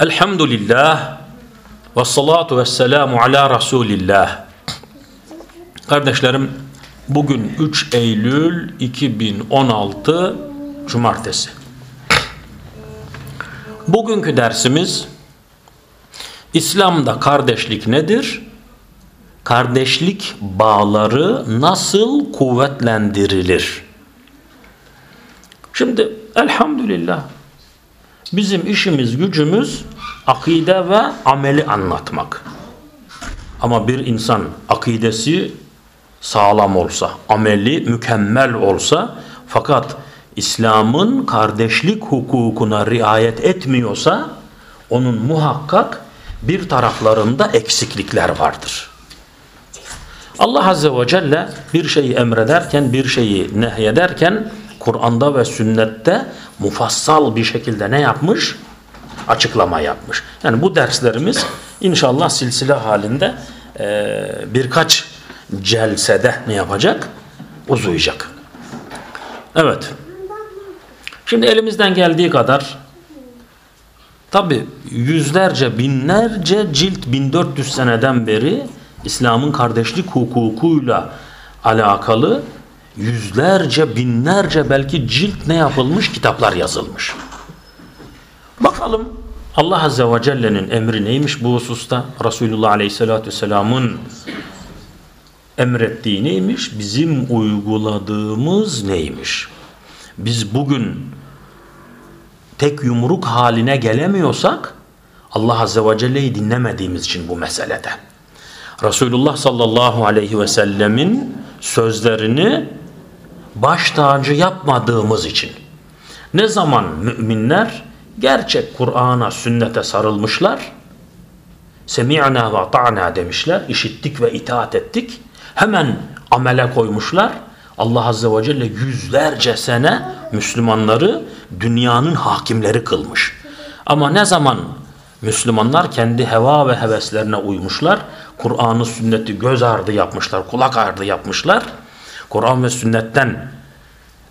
Elhamdülillah ve salatu ve selamu ala Resulillah. Kardeşlerim bugün 3 Eylül 2016 Cumartesi. Bugünkü dersimiz İslam'da kardeşlik nedir? Kardeşlik bağları nasıl kuvvetlendirilir? Şimdi elhamdülillah bizim işimiz gücümüz akide ve ameli anlatmak. Ama bir insan akidesi sağlam olsa, ameli mükemmel olsa fakat İslam'ın kardeşlik hukukuna riayet etmiyorsa onun muhakkak bir taraflarında eksiklikler vardır. Allah Azze ve Celle bir şeyi emrederken, bir şeyi nehyederken Kur'an'da ve sünnette mufassal bir şekilde ne yapmış? Açıklama yapmış. Yani bu derslerimiz inşallah silsile halinde e, birkaç celsede ne yapacak? Uzayacak. Evet. Şimdi elimizden geldiği kadar tabi yüzlerce binlerce cilt 1400 seneden beri İslam'ın kardeşlik hukukuyla alakalı yüzlerce binlerce belki cilt ne yapılmış kitaplar yazılmış. Bakalım Allah Azze ve Celle'nin emri neymiş bu hususta? Resulullah Aleyhisselatü Vesselam'ın emrettiği neymiş? Bizim uyguladığımız neymiş? Biz bugün tek yumruk haline gelemiyorsak Allah Azze ve Celle'yi dinlemediğimiz için bu meselede. Resulullah sallallahu aleyhi ve sellemin sözlerini baş tacı yapmadığımız için. Ne zaman müminler gerçek Kur'an'a, sünnete sarılmışlar, semi'na ve ta'na demişler, işittik ve itaat ettik, hemen amele koymuşlar. Allah Azze ve Celle yüzlerce sene Müslümanları dünyanın hakimleri kılmış. Ama ne zaman Müslümanlar kendi heva ve heveslerine uymuşlar, Kur'an'ı sünneti göz ardı yapmışlar, kulak ardı yapmışlar, Kur'an ve sünnetten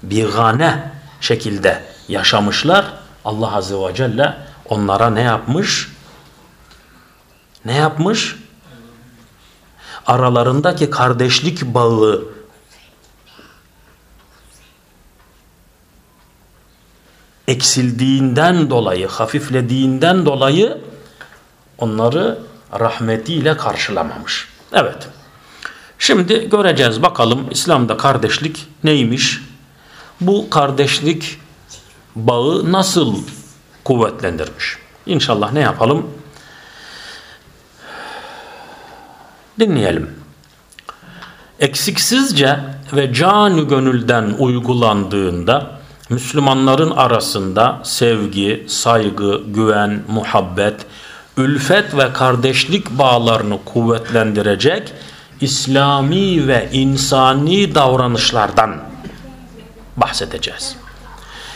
bigane şekilde yaşamışlar. Allah Azze ve Celle onlara ne yapmış? Ne yapmış? Aralarındaki kardeşlik bağı eksildiğinden dolayı, hafiflediğinden dolayı onları rahmetiyle karşılamamış. Evet. Şimdi göreceğiz bakalım İslam'da kardeşlik neymiş? Bu kardeşlik bağı nasıl kuvvetlendirmiş? İnşallah ne yapalım? Dinleyelim. Eksiksizce ve canı gönülden uygulandığında Müslümanların arasında sevgi, saygı, güven, muhabbet, ülfet ve kardeşlik bağlarını kuvvetlendirecek İslami ve insani davranışlardan bahsedeceğiz.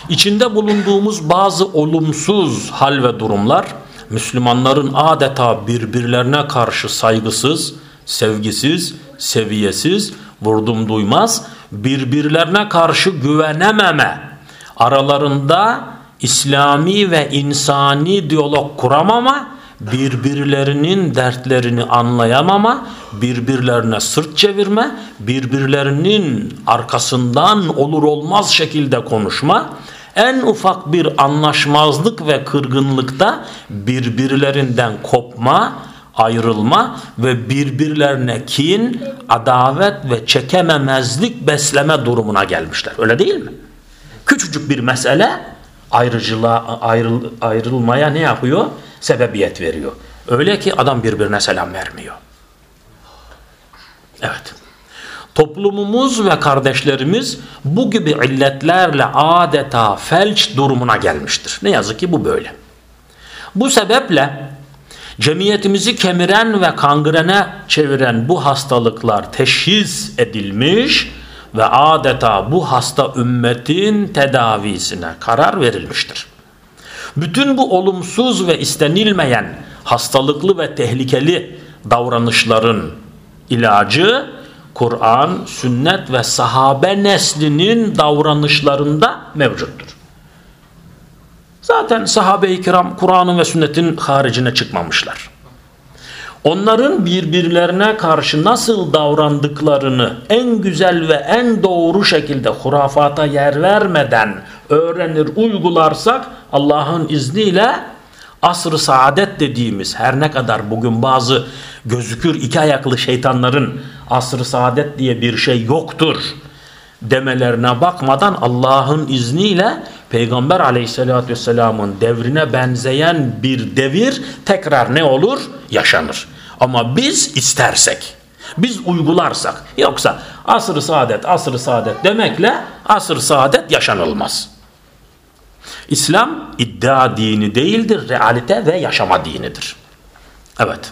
İçinde bulunduğumuz bazı olumsuz hal ve durumlar Müslümanların adeta birbirlerine karşı saygısız, sevgisiz, seviyesiz, vurdum duymaz, birbirlerine karşı güvenememe, aralarında İslami ve insani diyalog kuramama, birbirlerinin dertlerini anlayamama, birbirlerine sırt çevirme, birbirlerinin arkasından olur olmaz şekilde konuşma, en ufak bir anlaşmazlık ve kırgınlıkta birbirlerinden kopma, ayrılma ve birbirlerine kin, adavet ve çekememezlik besleme durumuna gelmişler. Öyle değil mi? Küçücük bir mesele ayrıcılığa, ayrıl, ayrılmaya ne yapıyor? Sebebiyet veriyor. Öyle ki adam birbirine selam vermiyor. Evet. Toplumumuz ve kardeşlerimiz bu gibi illetlerle adeta felç durumuna gelmiştir. Ne yazık ki bu böyle. Bu sebeple cemiyetimizi kemiren ve kangrene çeviren bu hastalıklar teşhis edilmiş ve adeta bu hasta ümmetin tedavisine karar verilmiştir. Bütün bu olumsuz ve istenilmeyen hastalıklı ve tehlikeli davranışların ilacı Kur'an, sünnet ve sahabe neslinin davranışlarında mevcuttur. Zaten sahabe-i kiram Kur'an'ın ve sünnetin haricine çıkmamışlar. Onların birbirlerine karşı nasıl davrandıklarını en güzel ve en doğru şekilde hurafata yer vermeden öğrenir uygularsak Allah'ın izniyle asr-ı saadet dediğimiz her ne kadar bugün bazı gözükür iki ayaklı şeytanların asr-ı saadet diye bir şey yoktur demelerine bakmadan Allah'ın izniyle Peygamber aleyhissalatü vesselamın devrine benzeyen bir devir tekrar ne olur? Yaşanır. Ama biz istersek, biz uygularsak yoksa asr-ı saadet, asr-ı saadet demekle asr-ı saadet yaşanılmaz. İslam iddia dini değildir, realite ve yaşama dinidir. Evet.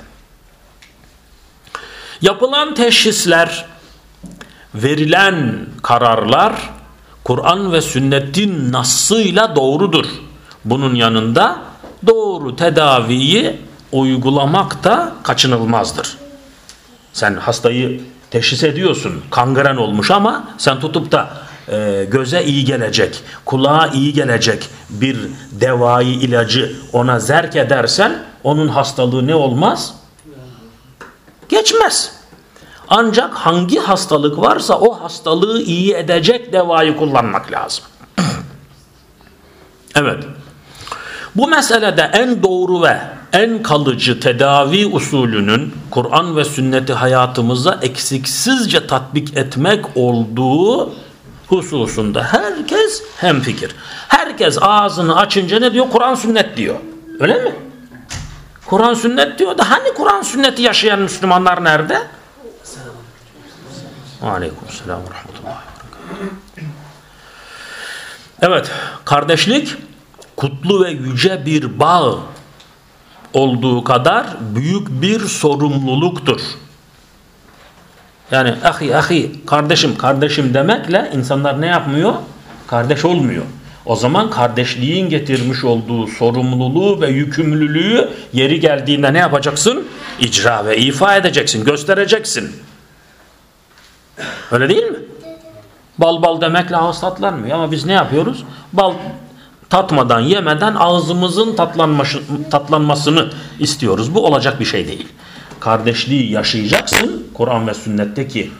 Yapılan teşhisler, verilen kararlar Kur'an ve sünnetin nasıyla doğrudur. Bunun yanında doğru tedaviyi uygulamak da kaçınılmazdır. Sen hastayı teşhis ediyorsun, kangren olmuş ama sen tutup da e, göze iyi gelecek, kulağa iyi gelecek bir devayı ilacı ona zerk edersen onun hastalığı ne olmaz? Geçmez. Ancak hangi hastalık varsa o hastalığı iyi edecek devayı kullanmak lazım. evet. Bu meselede en doğru ve en kalıcı tedavi usulünün Kur'an ve sünneti hayatımıza eksiksizce tatbik etmek olduğu hususunda herkes hemfikir. Herkes ağzını açınca ne diyor? Kur'an sünnet diyor. Öyle mi? Kur'an sünnet diyor da hani Kur'an sünneti yaşayan Müslümanlar nerede? Aleyküm selam ve rahmetullahi Evet, kardeşlik kutlu ve yüce bir bağ olduğu kadar büyük bir sorumluluktur. Yani ahi ahi kardeşim kardeşim demekle insanlar ne yapmıyor? Kardeş olmuyor. O zaman kardeşliğin getirmiş olduğu sorumluluğu ve yükümlülüğü yeri geldiğinde ne yapacaksın? İcra ve ifa edeceksin, göstereceksin. Öyle değil mi? Bal bal demekle ağız tatlanmıyor ama biz ne yapıyoruz? Bal tatmadan yemeden ağzımızın tatlanmasını istiyoruz. Bu olacak bir şey değil. Kardeşliği yaşayacaksın. Kur'an ve sünnetteki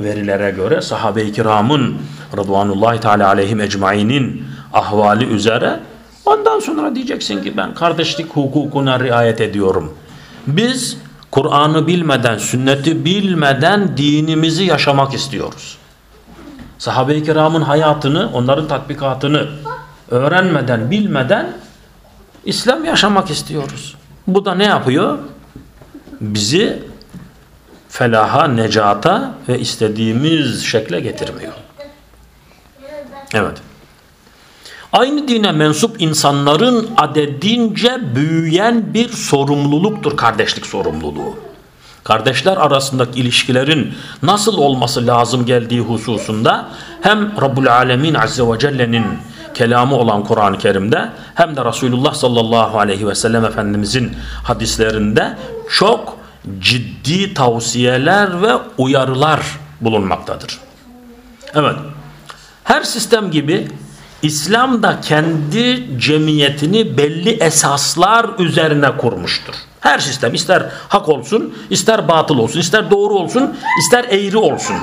verilere göre sahabe-i kiramın Rıdvanullahi Teala aleyhim ecmainin ahvali üzere ondan sonra diyeceksin ki ben kardeşlik hukukuna riayet ediyorum. Biz Kur'an'ı bilmeden, sünneti bilmeden dinimizi yaşamak istiyoruz. Sahabe-i kiramın hayatını, onların tatbikatını öğrenmeden, bilmeden İslam yaşamak istiyoruz. Bu da ne yapıyor? Bizi felaha, necata ve istediğimiz şekle getirmiyor. Evet. Aynı dine mensup insanların adedince büyüyen bir sorumluluktur kardeşlik sorumluluğu. Kardeşler arasındaki ilişkilerin nasıl olması lazım geldiği hususunda hem Rabbul Alemin Azze ve Celle'nin kelamı olan Kur'an-ı Kerim'de hem de Resulullah sallallahu aleyhi ve sellem Efendimizin hadislerinde çok ciddi tavsiyeler ve uyarılar bulunmaktadır. Evet. Her sistem gibi İslam da kendi cemiyetini belli esaslar üzerine kurmuştur. Her sistem ister hak olsun, ister batıl olsun, ister doğru olsun, ister eğri olsun.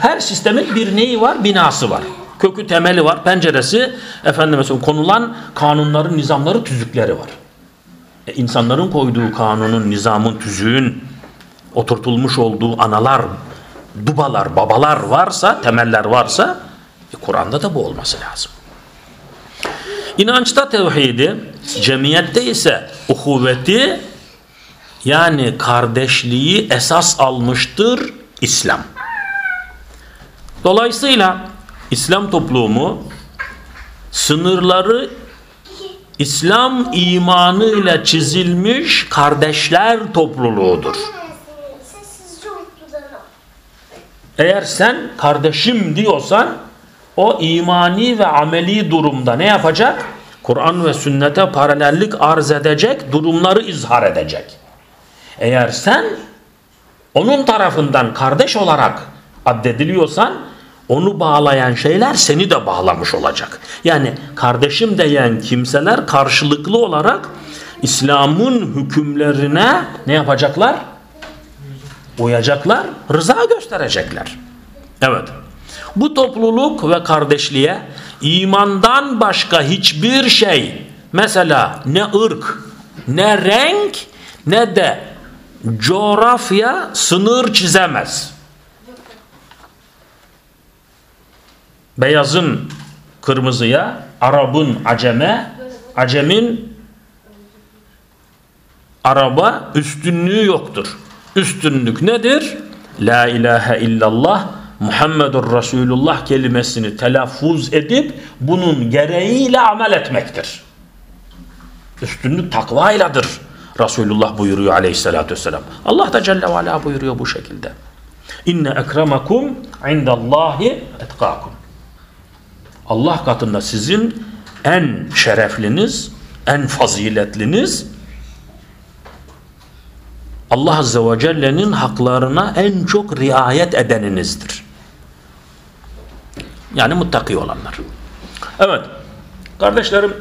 Her sistemin bir neyi var? Binası var. Kökü temeli var, penceresi, efendim mesela konulan kanunların, nizamları, tüzükleri var. E, insanların koyduğu kanunun, nizamın, tüzüğün oturtulmuş olduğu analar, dubalar, babalar varsa, temeller varsa e, Kur'an'da da bu olması lazım. İnançta tevhidi, cemiyette ise uhuvveti yani kardeşliği esas almıştır İslam. Dolayısıyla İslam toplumu sınırları İslam imanı ile çizilmiş kardeşler topluluğudur. Eğer sen kardeşim diyorsan o imani ve ameli durumda ne yapacak? Kur'an ve sünnete paralellik arz edecek, durumları izhar edecek. Eğer sen onun tarafından kardeş olarak addediliyorsan onu bağlayan şeyler seni de bağlamış olacak. Yani kardeşim diyen kimseler karşılıklı olarak İslam'ın hükümlerine ne yapacaklar? Uyacaklar, rıza gösterecekler. Evet. Bu topluluk ve kardeşliğe imandan başka hiçbir şey mesela ne ırk, ne renk, ne de coğrafya sınır çizemez. Beyazın kırmızıya, Arap'ın aceme, acemin araba üstünlüğü yoktur. Üstünlük nedir? La ilahe illallah Muhammedur Resulullah kelimesini telaffuz edip bunun gereğiyle amel etmektir. Üstünlük takvayladır. Resulullah buyuruyor aleyhissalatü vesselam. Allah da Celle ve Ala buyuruyor bu şekilde. İnne ekremakum indallahi etkakum. Allah katında sizin en şerefliniz, en faziletliniz Allah Azze ve Celle'nin haklarına en çok riayet edeninizdir. Yani muttaki olanlar. Evet. Kardeşlerim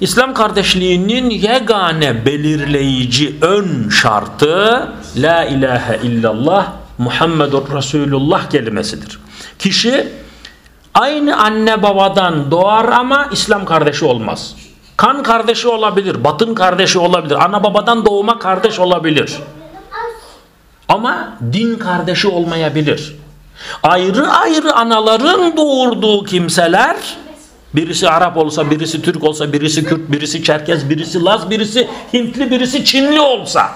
İslam kardeşliğinin yegane belirleyici ön şartı La ilahe illallah Muhammedur Resulullah kelimesidir. Kişi aynı anne babadan doğar ama İslam kardeşi olmaz. Kan kardeşi olabilir, batın kardeşi olabilir, ana babadan doğuma kardeş olabilir. Ama din kardeşi olmayabilir. Ayrı ayrı anaların doğurduğu kimseler birisi Arap olsa, birisi Türk olsa, birisi Kürt, birisi Çerkez, birisi Laz, birisi Hintli, birisi Çinli olsa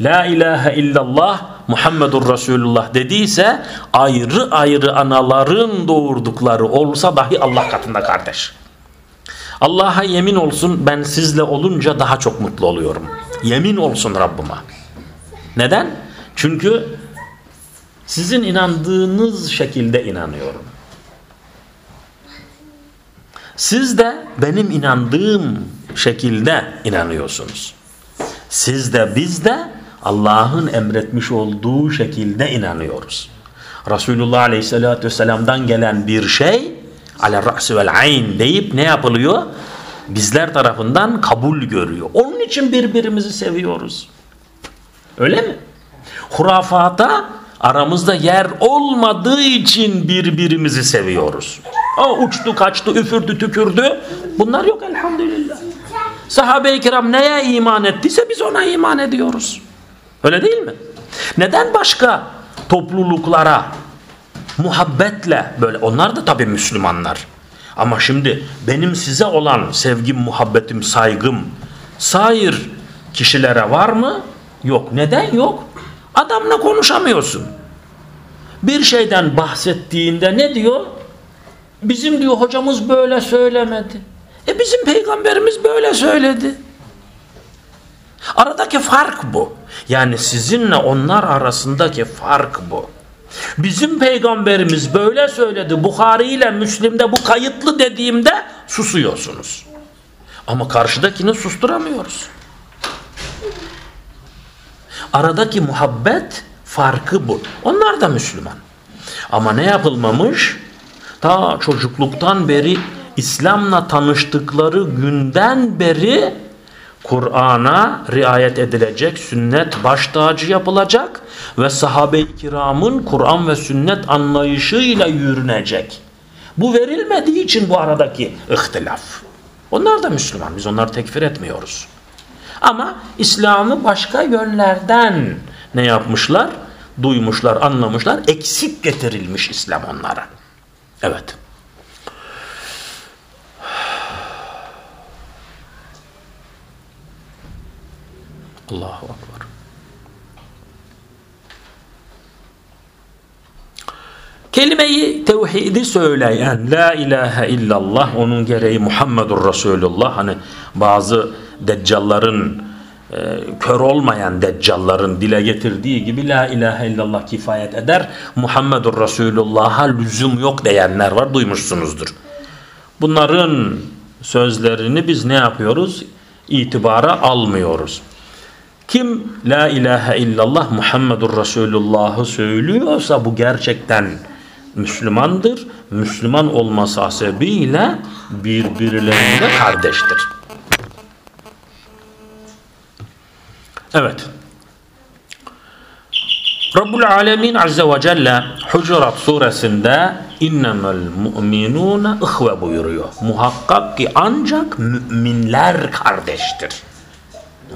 La ilahe illallah Muhammedur Resulullah dediyse ayrı ayrı anaların doğurdukları olsa dahi Allah katında kardeş. Allah'a yemin olsun ben sizle olunca daha çok mutlu oluyorum. Yemin olsun Rabbime. Neden? Çünkü sizin inandığınız şekilde inanıyorum. Siz de benim inandığım şekilde inanıyorsunuz. Siz de biz de Allah'ın emretmiş olduğu şekilde inanıyoruz. Resulullah Aleyhisselatü Vesselam'dan gelen bir şey ale ra'si vel ayn deyip ne yapılıyor? Bizler tarafından kabul görüyor. Onun için birbirimizi seviyoruz. Öyle mi? Hurafata aramızda yer olmadığı için birbirimizi seviyoruz. O uçtu, kaçtı, üfürdü, tükürdü. Bunlar yok elhamdülillah. Sahabe-i kiram neye iman ettiyse biz ona iman ediyoruz. Öyle değil mi? Neden başka topluluklara muhabbetle böyle onlar da tabii Müslümanlar. Ama şimdi benim size olan sevgim, muhabbetim, saygım sair kişilere var mı? Yok. Neden yok? Adamla konuşamıyorsun. Bir şeyden bahsettiğinde ne diyor? Bizim diyor hocamız böyle söylemedi. E bizim peygamberimiz böyle söyledi. Aradaki fark bu. Yani sizinle onlar arasındaki fark bu. Bizim peygamberimiz böyle söyledi. Bukhari ile Müslim'de bu kayıtlı dediğimde susuyorsunuz. Ama karşıdakini susturamıyoruz. Aradaki muhabbet farkı bu. Onlar da Müslüman. Ama ne yapılmamış? Ta çocukluktan beri İslam'la tanıştıkları günden beri Kur'an'a riayet edilecek, sünnet baş tacı yapılacak ve sahabe-i kiramın Kur'an ve sünnet anlayışıyla yürünecek. Bu verilmediği için bu aradaki ihtilaf. Onlar da Müslüman, biz onları tekfir etmiyoruz. Ama İslam'ı başka yönlerden ne yapmışlar? Duymuşlar, anlamışlar, eksik getirilmiş İslam onlara. Evet. Allahu Akbar. Kelimeyi tevhidi söyleyen La ilahe illallah onun gereği Muhammedur Resulullah hani bazı deccalların e, kör olmayan deccalların dile getirdiği gibi La ilahe illallah kifayet eder Muhammedur Resulullah'a lüzum yok diyenler var duymuşsunuzdur. Bunların sözlerini biz ne yapıyoruz? İtibara almıyoruz. Kim La ilahe illallah Muhammedur Resulullah'ı söylüyorsa bu gerçekten Müslümandır. Müslüman olması hasebiyle birbirlerine kardeştir. Evet. Rabbul Alemin Azze ve Celle Hucurat suresinde innemel mu'minune ihve buyuruyor. Muhakkak ki ancak müminler kardeştir.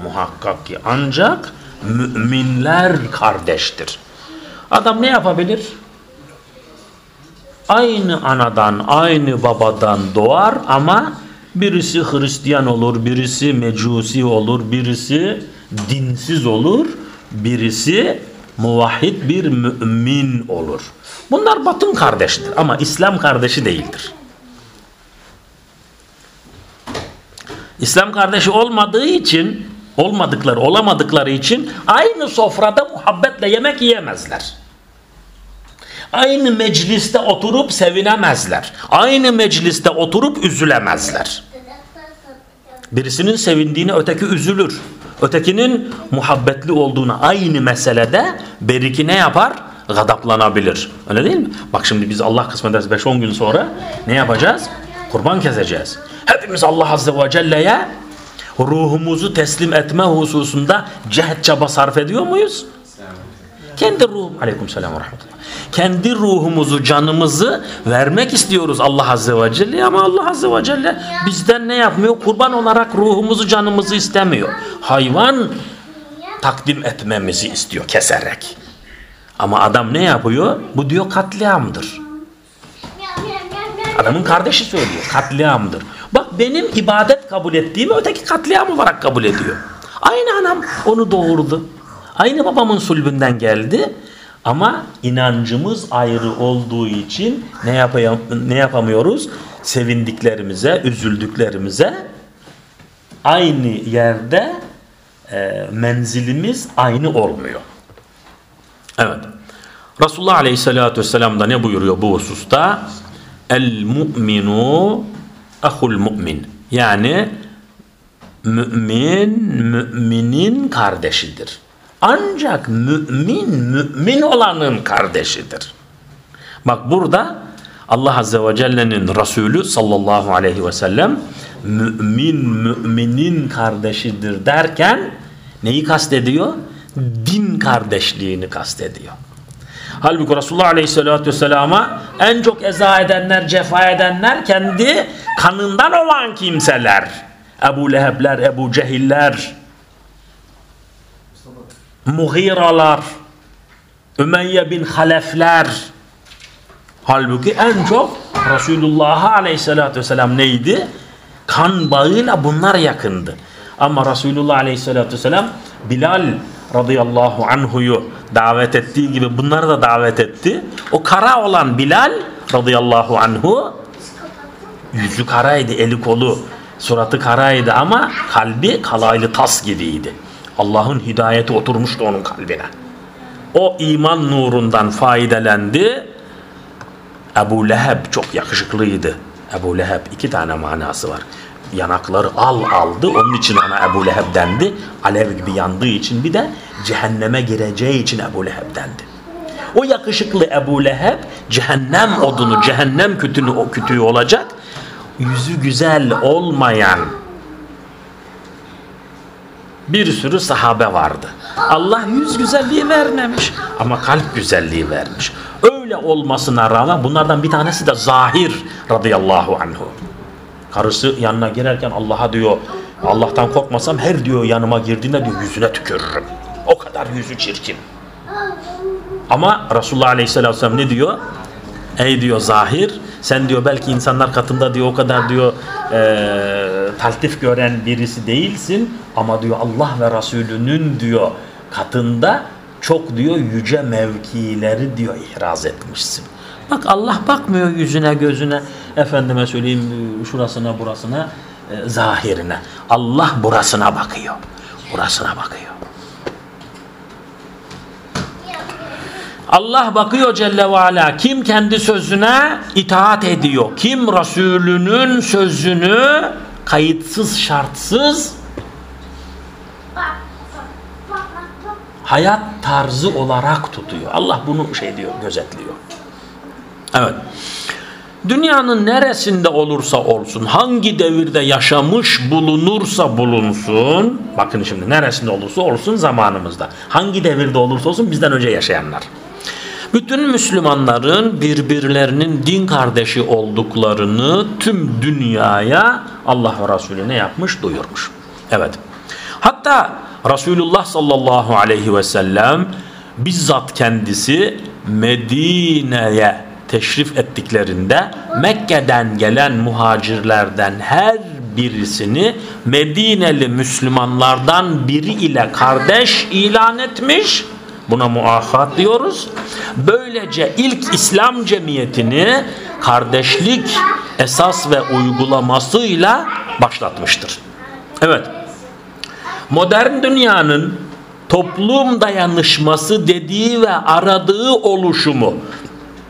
Muhakkak ki ancak müminler kardeştir. Adam ne yapabilir? Aynı anadan, aynı babadan doğar ama birisi Hristiyan olur, birisi Mecusi olur, birisi dinsiz olur, birisi muvahhid bir mümin olur. Bunlar batın kardeştir ama İslam kardeşi değildir. İslam kardeşi olmadığı için, olmadıkları, olamadıkları için aynı sofrada muhabbetle yemek yiyemezler. Aynı mecliste oturup sevinemezler. Aynı mecliste oturup üzülemezler. Birisinin sevindiğine öteki üzülür. Ötekinin muhabbetli olduğuna aynı meselede beriki ne yapar? Gadaplanabilir. Öyle değil mi? Bak şimdi biz Allah kısmederiz 5-10 gün sonra ne yapacağız? Kurban keseceğiz. Hepimiz Allah Azze ve Celle'ye ruhumuzu teslim etme hususunda cehd çaba sarf ediyor muyuz? Kendi ruhum. Aleyküm selam ve rahmetullah. Kendi ruhumuzu, canımızı vermek istiyoruz Allah Azze ve Celle ama Allah Azze ve Celle bizden ne yapmıyor? Kurban olarak ruhumuzu, canımızı istemiyor. Hayvan takdim etmemizi istiyor keserek. Ama adam ne yapıyor? Bu diyor katliamdır. Adamın kardeşi söylüyor katliamdır. Bak benim ibadet kabul ettiğimi öteki katliam olarak kabul ediyor. Aynı anam onu doğurdu. Aynı babamın sulbünden geldi. Ama inancımız ayrı olduğu için ne, yapayım, ne yapamıyoruz? Sevindiklerimize, üzüldüklerimize aynı yerde e, menzilimiz aynı olmuyor. Evet. Resulullah Aleyhisselatü Vesselam da ne buyuruyor bu hususta? El mu'minu ahul mu'min. Yani mümin müminin kardeşidir. Ancak mümin mümin olanın kardeşidir. Bak burada Allah Azze ve Celle'nin Resulü sallallahu aleyhi ve sellem mümin müminin kardeşidir derken neyi kastediyor? Din kardeşliğini kastediyor. Halbuki Resulullah Aleyhisselatü Vesselam'a en çok eza edenler, cefa edenler kendi kanından olan kimseler. Ebu Lehebler, Ebu Cehiller, Mughiralar, Ümeyye bin Halefler. Halbuki en çok Resulullah Aleyhisselatü Vesselam neydi? Kan bağıyla bunlar yakındı. Ama Resulullah Aleyhisselatü Vesselam Bilal radıyallahu anhuyu davet ettiği gibi bunları da davet etti. O kara olan Bilal radıyallahu anhu yüzü karaydı, eli kolu, suratı karaydı ama kalbi kalaylı tas gibiydi. Allah'ın hidayeti oturmuştu onun kalbine. O iman nurundan faydelendi. Ebu Leheb çok yakışıklıydı. Ebu Leheb iki tane manası var. Yanakları al aldı. Onun için ona Ebu Leheb dendi. Alev gibi yandığı için bir de cehenneme gireceği için Ebu Leheb dendi. O yakışıklı Ebu Leheb cehennem odunu, cehennem kütüğü, o kütüğü olacak. Yüzü güzel olmayan bir sürü sahabe vardı. Allah yüz güzelliği vermemiş ama kalp güzelliği vermiş. Öyle olmasına rağmen bunlardan bir tanesi de Zahir radıyallahu anhu. Karısı yanına girerken Allah'a diyor Allah'tan korkmasam her diyor yanıma girdiğinde diyor yüzüne tükürürüm. O kadar yüzü çirkin. Ama Resulullah Aleyhisselatü Vesselam ne diyor? Ey diyor Zahir sen diyor belki insanlar katında diyor o kadar diyor e, taltif gören birisi değilsin ama diyor Allah ve Resulünün diyor katında çok diyor yüce mevkileri diyor ihraz etmişsin. Bak Allah bakmıyor yüzüne gözüne efendime söyleyeyim şurasına burasına e, zahirine. Allah burasına bakıyor. Burasına bakıyor. Allah bakıyor Celle ve Ala kim kendi sözüne itaat ediyor. Kim Resulünün sözünü kayıtsız şartsız hayat tarzı olarak tutuyor. Allah bunu şey diyor, gözetliyor. Evet. Dünyanın neresinde olursa olsun, hangi devirde yaşamış bulunursa bulunsun, bakın şimdi neresinde olursa olsun zamanımızda, hangi devirde olursa olsun bizden önce yaşayanlar. Bütün Müslümanların birbirlerinin din kardeşi olduklarını tüm dünyaya Allah ve Resulü ne yapmış? Duyurmuş. Evet. Hatta Resulullah sallallahu aleyhi ve sellem bizzat kendisi Medine'ye teşrif ettiklerinde Mekke'den gelen muhacirlerden her birisini Medineli Müslümanlardan biri ile kardeş ilan etmiş. Buna muahat diyoruz. Böylece ilk İslam cemiyetini kardeşlik esas ve uygulamasıyla başlatmıştır. Evet. Modern dünyanın toplum dayanışması dediği ve aradığı oluşumu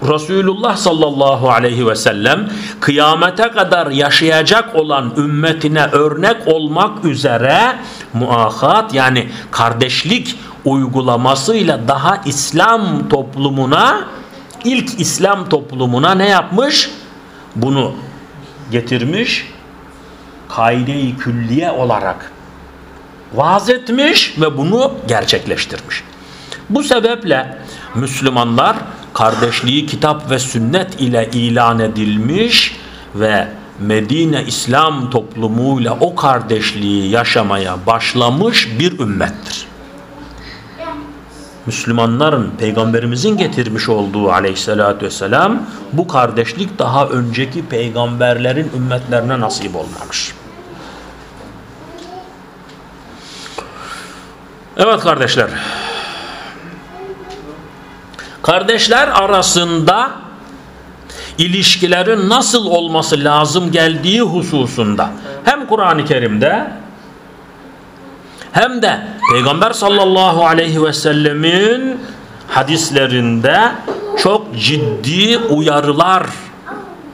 Resulullah sallallahu aleyhi ve sellem kıyamete kadar yaşayacak olan ümmetine örnek olmak üzere muahat yani kardeşlik uygulamasıyla daha İslam toplumuna ilk İslam toplumuna ne yapmış? Bunu getirmiş kaide-i külliye olarak vaaz etmiş ve bunu gerçekleştirmiş. Bu sebeple Müslümanlar kardeşliği kitap ve sünnet ile ilan edilmiş ve Medine İslam toplumuyla o kardeşliği yaşamaya başlamış bir ümmettir. Müslümanların peygamberimizin getirmiş olduğu aleyhissalatü vesselam bu kardeşlik daha önceki peygamberlerin ümmetlerine nasip olmamış. Evet kardeşler. Kardeşler arasında ilişkilerin nasıl olması lazım geldiği hususunda hem Kur'an-ı Kerim'de hem de Peygamber sallallahu aleyhi ve sellemin hadislerinde çok ciddi uyarılar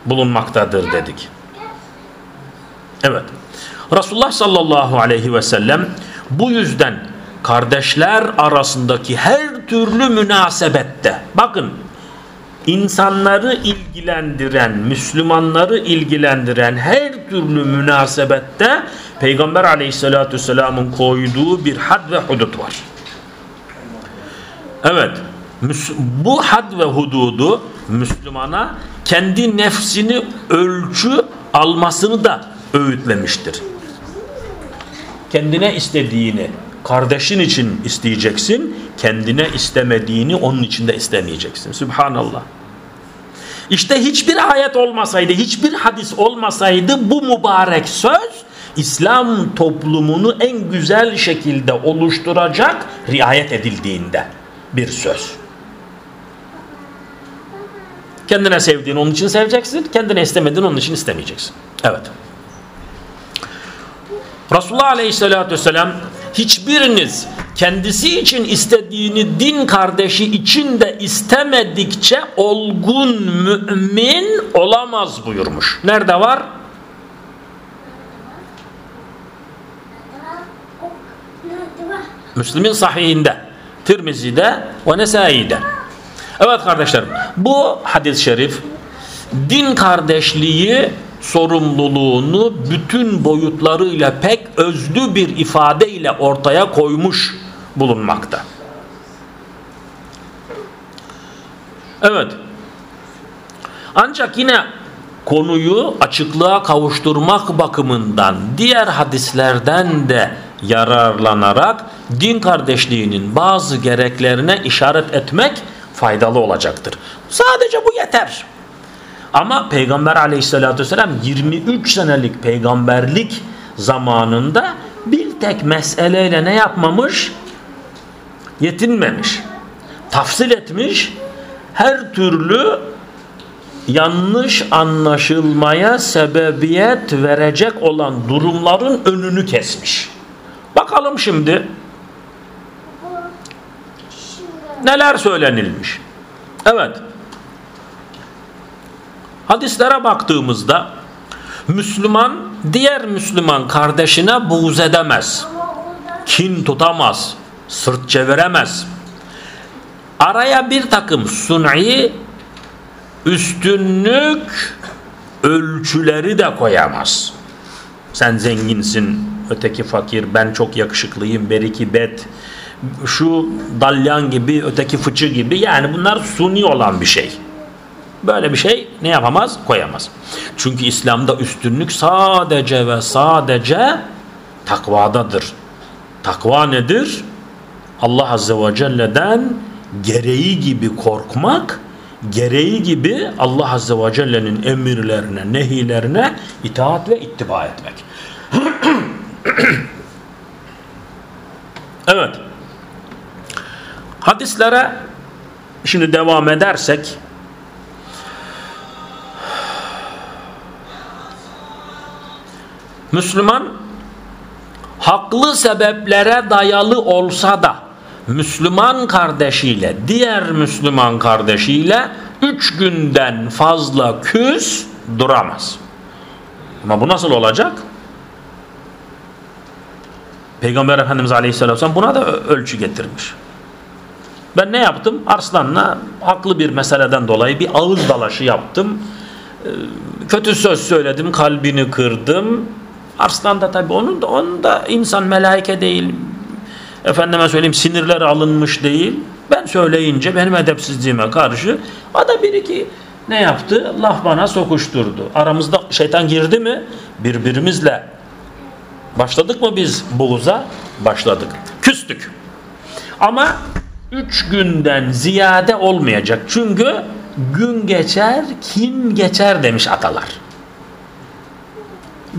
bulunmaktadır dedik. Evet. Resulullah sallallahu aleyhi ve sellem bu yüzden kardeşler arasındaki her türlü münasebette bakın insanları ilgilendiren, Müslümanları ilgilendiren her türlü münasebette Peygamber aleyhissalatü vesselamın koyduğu bir had ve hudut var. Evet, bu had ve hududu Müslümana kendi nefsini ölçü almasını da öğütlemiştir. Kendine istediğini kardeşin için isteyeceksin, kendine istemediğini onun için de istemeyeceksin. Subhanallah. İşte hiçbir ayet olmasaydı, hiçbir hadis olmasaydı bu mübarek söz İslam toplumunu en güzel şekilde oluşturacak riayet edildiğinde bir söz. Kendine sevdiğin onun için seveceksin, kendine istemediğin onun için istemeyeceksin. Evet. Resulullah Aleyhisselatü Vesselam hiçbiriniz kendisi için istediğini din kardeşi için de istemedikçe olgun mümin olamaz buyurmuş. Nerede var? Müslim'in sahihinde, Tirmizi'de ve Nesai'de. Evet kardeşlerim bu hadis-i şerif din kardeşliği sorumluluğunu bütün boyutlarıyla pek özlü bir ifadeyle ortaya koymuş bulunmakta. Evet. Ancak yine konuyu açıklığa kavuşturmak bakımından diğer hadislerden de yararlanarak din kardeşliğinin bazı gereklerine işaret etmek faydalı olacaktır. Sadece bu yeter. Ama Peygamber aleyhissalatü vesselam 23 senelik peygamberlik zamanında bir tek meseleyle ne yapmamış? Yetinmemiş. Tafsil etmiş. Her türlü yanlış anlaşılmaya sebebiyet verecek olan durumların önünü kesmiş. Bakalım şimdi neler söylenilmiş. Evet. Hadislere baktığımızda Müslüman diğer Müslüman kardeşine buğz edemez. Kin tutamaz. Sırt çeviremez. Araya bir takım sun'i üstünlük ölçüleri de koyamaz. Sen zenginsin, öteki fakir, ben çok yakışıklıyım, beriki bet, şu dalyan gibi, öteki fıçı gibi yani bunlar suni olan bir şey. Böyle bir şey ne yapamaz? Koyamaz. Çünkü İslam'da üstünlük sadece ve sadece takvadadır. Takva nedir? Allah Azze ve Celle'den gereği gibi korkmak, gereği gibi Allah Azze ve Celle'nin emirlerine, nehilerine itaat ve ittiba etmek. evet. Hadislere şimdi devam edersek Müslüman haklı sebeplere dayalı olsa da Müslüman kardeşiyle diğer Müslüman kardeşiyle üç günden fazla küs duramaz. Ama bu nasıl olacak? Peygamber Efendimiz Aleyhisselam buna da ölçü getirmiş. Ben ne yaptım? Arslan'la haklı bir meseleden dolayı bir ağız dalaşı yaptım. Ee, kötü söz söyledim, kalbini kırdım. Arslan da tabii onun da, onun da insan melaike değil. Efendime söyleyeyim sinirleri alınmış değil. Ben söyleyince benim edepsizliğime karşı o da bir iki ne yaptı? Laf bana sokuşturdu. Aramızda şeytan girdi mi? Birbirimizle başladık mı biz buğza? Başladık. Küstük. Ama üç günden ziyade olmayacak. Çünkü gün geçer, kin geçer demiş atalar.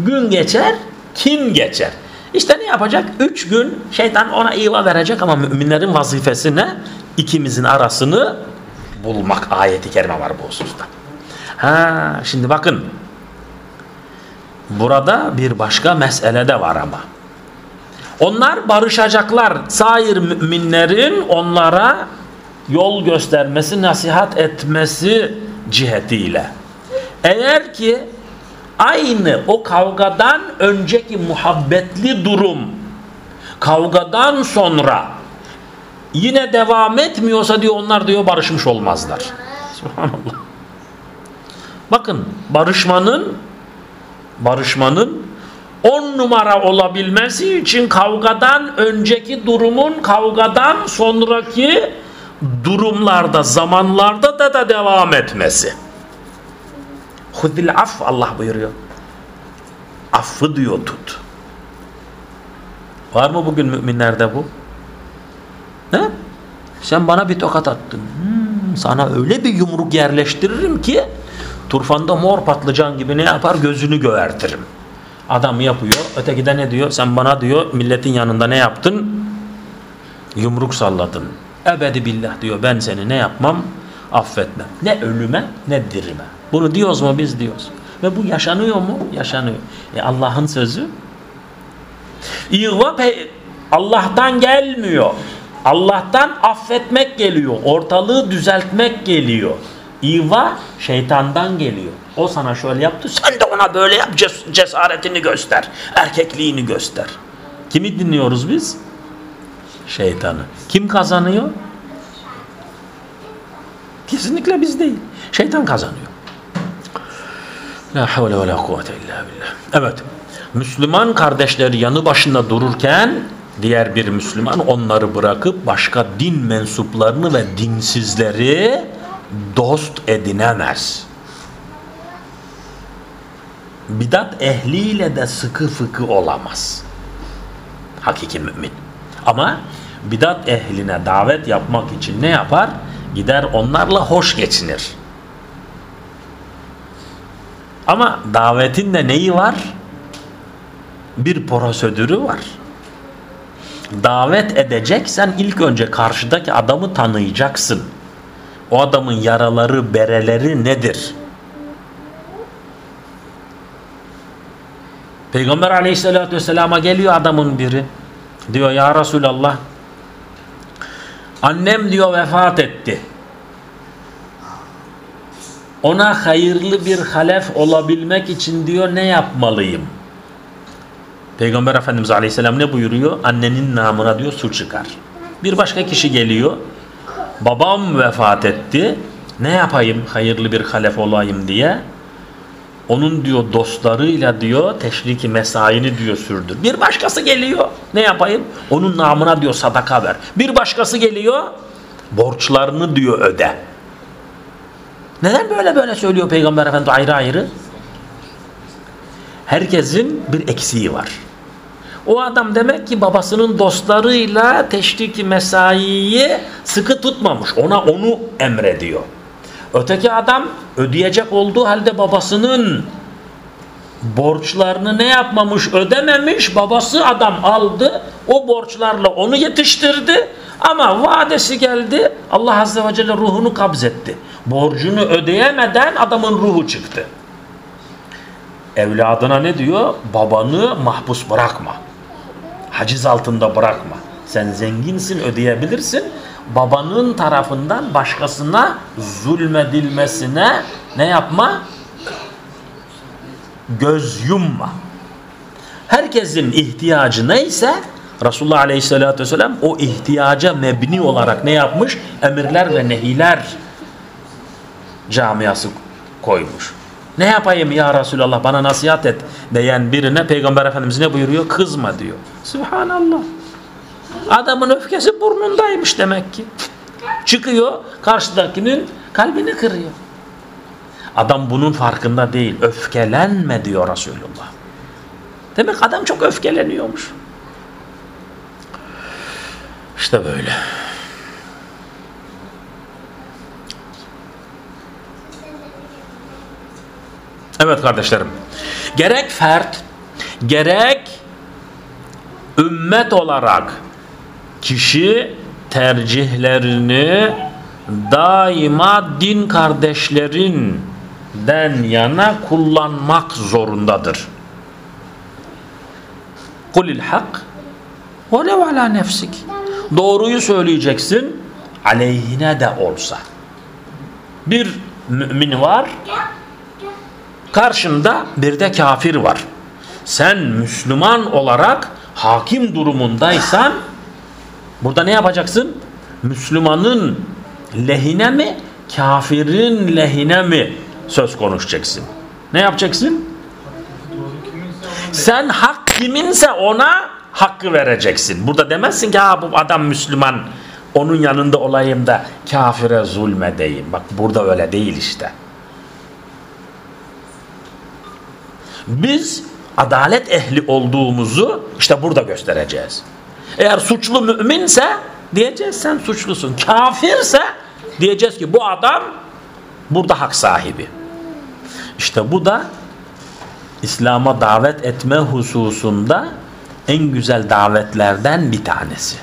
Gün geçer, kin geçer. İşte ne yapacak? Üç gün şeytan ona iva verecek ama müminlerin vazifesi ne? İkimizin arasını bulmak. Ayeti kerime var bu hususta. Ha, şimdi bakın. Burada bir başka mesele de var ama. Onlar barışacaklar. Sair müminlerin onlara yol göstermesi, nasihat etmesi cihetiyle. Eğer ki aynı o kavgadan önceki muhabbetli durum kavgadan sonra yine devam etmiyorsa diyor onlar diyor barışmış olmazlar. Bakın barışmanın barışmanın on numara olabilmesi için kavgadan önceki durumun kavgadan sonraki durumlarda zamanlarda da da devam etmesi. Hudil af Allah buyuruyor. Affı diyor tut. Var mı bugün müminlerde bu? Ne? Sen bana bir tokat attın. Hmm, sana öyle bir yumruk yerleştiririm ki turfanda mor patlıcan gibi ne yapar gözünü gövertirim. Adam yapıyor. Öteki de ne diyor? Sen bana diyor milletin yanında ne yaptın? Yumruk salladın. Ebedi billah diyor ben seni ne yapmam? Affetmem. Ne ölüme ne dirime. Bunu diyoruz mu biz diyoruz. Ve bu yaşanıyor mu? Yaşanıyor. E Allah'ın sözü İğva Allah'tan gelmiyor. Allah'tan affetmek geliyor. Ortalığı düzeltmek geliyor. İva şeytandan geliyor. O sana şöyle yaptı. Sen de ona böyle yap. Cesaretini göster. Erkekliğini göster. Kimi dinliyoruz biz? Şeytanı. Kim kazanıyor? Kesinlikle biz değil. Şeytan kazanıyor. La havle ve la kuvvete illa billah. Evet. Müslüman kardeşleri yanı başında dururken diğer bir Müslüman onları bırakıp başka din mensuplarını ve dinsizleri dost edinemez. Bidat ehliyle de sıkı fıkı olamaz. Hakiki mümin. Ama bidat ehline davet yapmak için ne yapar? Gider onlarla hoş geçinir. Ama davetin de neyi var? Bir prosedürü var. Davet edeceksen ilk önce karşıdaki adamı tanıyacaksın. O adamın yaraları, bereleri nedir? Peygamber aleyhissalatü vesselama geliyor adamın biri. Diyor ya Resulallah annem diyor vefat etti ona hayırlı bir halef olabilmek için diyor ne yapmalıyım? Peygamber Efendimiz Aleyhisselam ne buyuruyor? Annenin namına diyor su çıkar. Bir başka kişi geliyor. Babam vefat etti. ne yapayım hayırlı bir halef olayım diye onun diyor dostlarıyla diyor teşriki mesaini diyor sürdür. Bir başkası geliyor ne yapayım? Onun namına diyor sadaka ver. Bir başkası geliyor borçlarını diyor öde. Neden böyle böyle söylüyor Peygamber Efendimiz ayrı ayrı? Herkesin bir eksiği var. O adam demek ki babasının dostlarıyla teşriki mesaiyi sıkı tutmamış. Ona onu emrediyor. Öteki adam ödeyecek olduğu halde babasının borçlarını ne yapmamış ödememiş babası adam aldı o borçlarla onu yetiştirdi. Ama vadesi geldi Allah Azze ve Celle ruhunu kabzetti borcunu ödeyemeden adamın ruhu çıktı. Evladına ne diyor? Babanı mahpus bırakma. Haciz altında bırakma. Sen zenginsin ödeyebilirsin. Babanın tarafından başkasına zulmedilmesine ne yapma? Göz yumma. Herkesin ihtiyacı neyse Resulullah Aleyhisselatü Vesselam o ihtiyaca mebni olarak ne yapmış? Emirler ve nehiler camiası koymuş. Ne yapayım ya Resulallah bana nasihat et diyen birine Peygamber Efendimiz ne buyuruyor? Kızma diyor. Subhanallah. Adamın öfkesi burnundaymış demek ki. Çıkıyor karşıdakinin kalbini kırıyor. Adam bunun farkında değil. Öfkelenme diyor Resulullah. Demek adam çok öfkeleniyormuş. İşte böyle. Evet kardeşlerim. Gerek fert, gerek ümmet olarak kişi tercihlerini daima din kardeşlerinden yana kullanmak zorundadır. Kulil hak velev ala nefsik. Doğruyu söyleyeceksin aleyhine de olsa. Bir mümin var karşında bir de kafir var. Sen Müslüman olarak hakim durumundaysan Burada ne yapacaksın? Müslümanın lehine mi, kafirin lehine mi söz konuşacaksın? Ne yapacaksın? Sen hak kiminse ona hakkı vereceksin. Burada demezsin ki ha bu adam Müslüman onun yanında olayım da kafire zulmedeyim. Bak burada öyle değil işte. Biz adalet ehli olduğumuzu işte burada göstereceğiz. Eğer suçlu müminse diyeceğiz sen suçlusun. Kafirse diyeceğiz ki bu adam burada hak sahibi. İşte bu da İslam'a davet etme hususunda en güzel davetlerden bir tanesi.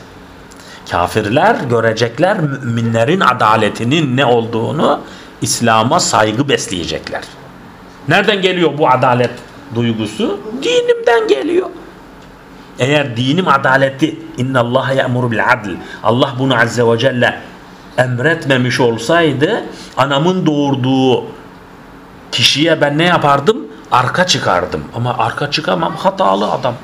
Kafirler görecekler müminlerin adaletinin ne olduğunu İslam'a saygı besleyecekler. Nereden geliyor bu adalet duygusu? Dinimden geliyor. Eğer dinim adaleti inna Allah ya'muru bil adl. Allah bunu azze ve celle emretmemiş olsaydı anamın doğurduğu kişiye ben ne yapardım? Arka çıkardım. Ama arka çıkamam. Hatalı adam.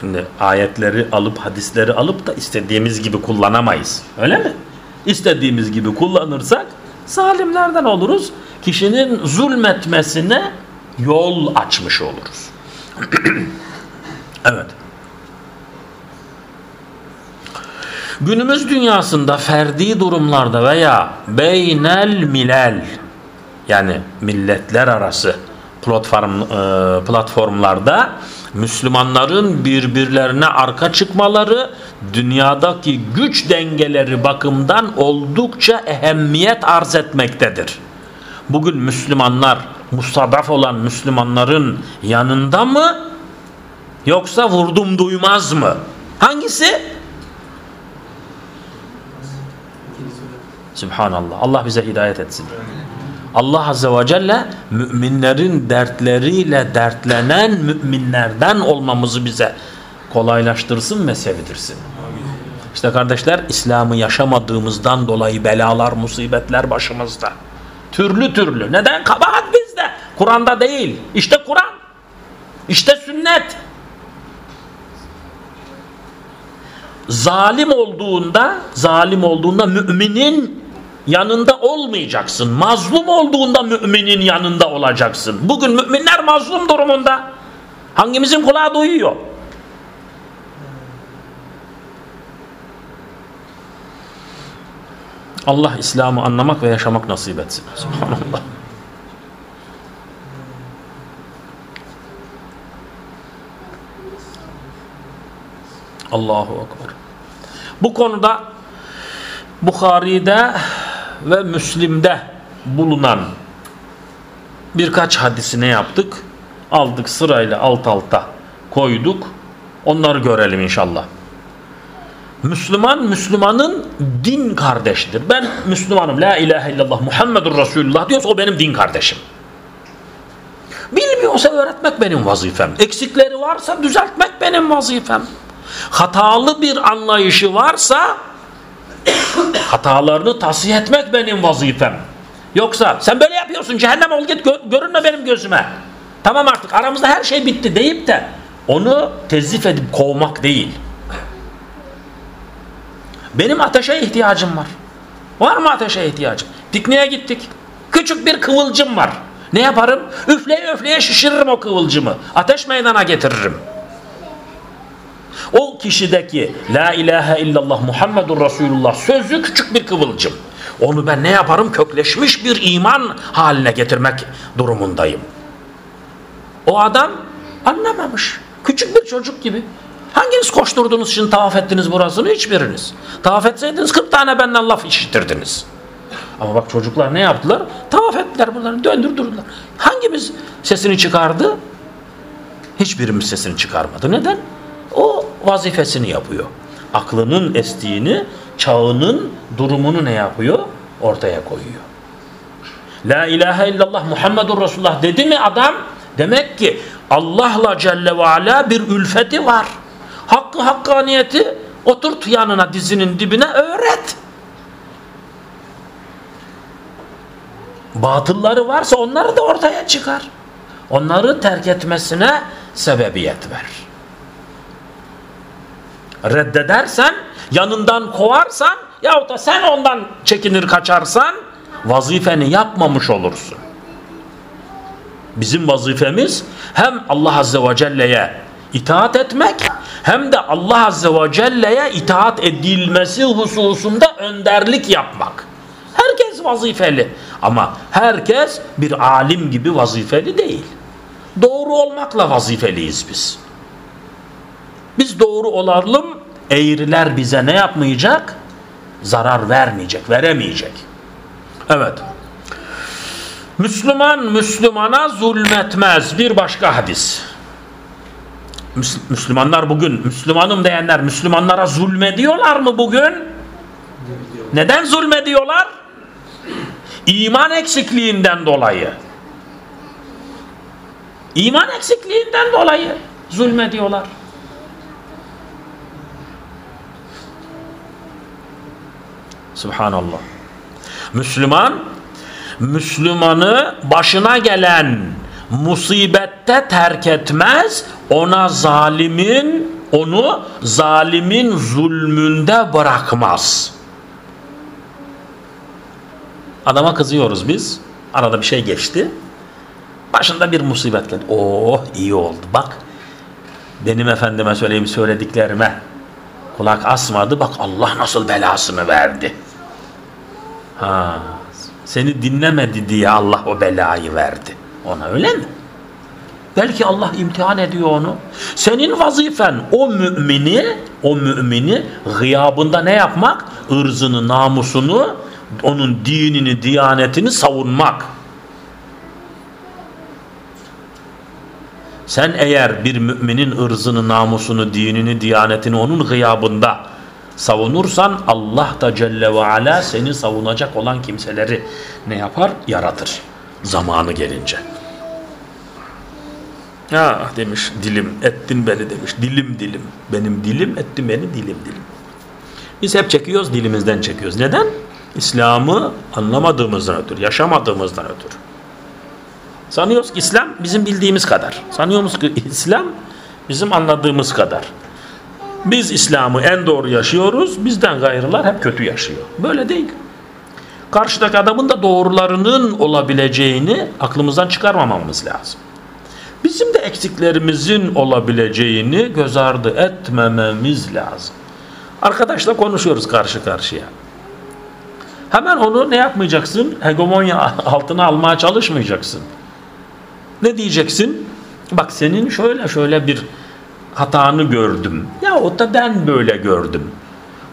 Şimdi ayetleri alıp hadisleri alıp da istediğimiz gibi kullanamayız. Öyle mi? İstediğimiz gibi kullanırsak zalimlerden oluruz kişinin zulmetmesine yol açmış oluruz. evet. Günümüz dünyasında ferdi durumlarda veya beynel milel yani milletler arası platform, e, platformlarda Müslümanların birbirlerine arka çıkmaları dünyadaki güç dengeleri bakımından oldukça ehemmiyet arz etmektedir bugün Müslümanlar mustadaf olan Müslümanların yanında mı yoksa vurdum duymaz mı? Hangisi? Subhanallah. Allah bize hidayet etsin. Allah Azze ve Celle müminlerin dertleriyle dertlenen müminlerden olmamızı bize kolaylaştırsın ve sevdirsin. İşte kardeşler İslam'ı yaşamadığımızdan dolayı belalar, musibetler başımızda. Türlü türlü. Neden? Kabahat bizde. Kur'an'da değil. İşte Kur'an. İşte sünnet. Zalim olduğunda zalim olduğunda müminin yanında olmayacaksın. Mazlum olduğunda müminin yanında olacaksın. Bugün müminler mazlum durumunda. Hangimizin kulağı duyuyor? Allah İslam'ı anlamak ve yaşamak nasip etsin. Subhanallah. Allahu Ekber. Bu konuda Bukhari'de ve Müslim'de bulunan birkaç hadisine yaptık. Aldık sırayla alt alta koyduk. Onları görelim inşallah. Müslüman Müslümanın din kardeşidir. Ben Müslümanım. La ilahe illallah Muhammedur Resulullah diyorsa o benim din kardeşim. Bilmiyorsa öğretmek benim vazifem. Eksikleri varsa düzeltmek benim vazifem. Hatalı bir anlayışı varsa hatalarını tasih etmek benim vazifem. Yoksa sen böyle yapıyorsun cehennem ol git gör, görünme benim gözüme. Tamam artık aramızda her şey bitti deyip de onu tezif edip kovmak değil. Benim ateşe ihtiyacım var. Var mı ateşe ihtiyacım? Pikniğe gittik. Küçük bir kıvılcım var. Ne yaparım? Üfleye üfleye şişiririm o kıvılcımı. Ateş meydana getiririm. O kişideki La ilahe illallah Muhammedur Resulullah sözü küçük bir kıvılcım. Onu ben ne yaparım? Kökleşmiş bir iman haline getirmek durumundayım. O adam anlamamış. Küçük bir çocuk gibi. Hanginiz koşturdunuz şimdi tavaf ettiniz burasını? Hiçbiriniz. Tavaf etseydiniz 40 tane benden laf işitirdiniz. Ama bak çocuklar ne yaptılar? Tavaf ettiler bunları döndürdürdüler. Hangimiz sesini çıkardı? Hiçbirimiz sesini çıkarmadı. Neden? O vazifesini yapıyor. Aklının estiğini, çağının durumunu ne yapıyor? Ortaya koyuyor. La ilahe illallah Muhammedur Resulullah dedi mi adam? Demek ki Allah'la Celle ve Ala bir ülfeti var. Hakkı hakkaniyeti oturt yanına dizinin dibine öğret. Batılları varsa onları da ortaya çıkar. Onları terk etmesine sebebiyet ver. Reddedersen, yanından kovarsan yahut da sen ondan çekinir kaçarsan vazifeni yapmamış olursun. Bizim vazifemiz hem Allah Azze ve Celle'ye itaat etmek hem de Allah Azze ve Celle'ye itaat edilmesi hususunda önderlik yapmak. Herkes vazifeli ama herkes bir alim gibi vazifeli değil. Doğru olmakla vazifeliyiz biz. Biz doğru olalım, eğriler bize ne yapmayacak? Zarar vermeyecek, veremeyecek. Evet. Müslüman Müslümana zulmetmez. Bir başka hadis. Müslümanlar bugün, Müslümanım diyenler Müslümanlara zulmediyorlar mı bugün? Neden zulmediyorlar? İman eksikliğinden dolayı. İman eksikliğinden dolayı zulmediyorlar. Subhanallah. Müslüman, Müslümanı başına gelen musibette terk etmez, ona zalimin, onu zalimin zulmünde bırakmaz. Adama kızıyoruz biz. Arada bir şey geçti. Başında bir musibet geldi. Oh iyi oldu. Bak benim efendime söyleyeyim söylediklerime kulak asmadı. Bak Allah nasıl belasını verdi. Ha, seni dinlemedi diye Allah o belayı verdi. Ona öyle mi? Belki Allah imtihan ediyor onu. Senin vazifen o mümini, o mümini gıyabında ne yapmak? Irzını, namusunu, onun dinini, diyanetini savunmak. Sen eğer bir müminin ırzını, namusunu, dinini, diyanetini onun gıyabında savunursan Allah da Celle ve Ala seni savunacak olan kimseleri ne yapar? Yaratır. Zamanı gelince. Ha demiş dilim ettin beni demiş. Dilim dilim. Benim dilim etti beni dilim dilim. Biz hep çekiyoruz dilimizden çekiyoruz. Neden? İslam'ı anlamadığımızdan ötürü, yaşamadığımızdan ötürü. Sanıyoruz ki İslam bizim bildiğimiz kadar. Sanıyoruz ki İslam bizim anladığımız kadar. Biz İslam'ı en doğru yaşıyoruz. Bizden gayrılar hep kötü yaşıyor. Böyle değil. Karşıdaki adamın da doğrularının olabileceğini aklımızdan çıkarmamamız lazım. Bizim de eksiklerimizin olabileceğini göz ardı etmememiz lazım. Arkadaşla konuşuyoruz karşı karşıya. Hemen onu ne yapmayacaksın? Hegemonya altına almaya çalışmayacaksın. Ne diyeceksin? Bak senin şöyle şöyle bir hatanı gördüm. Ya o da ben böyle gördüm.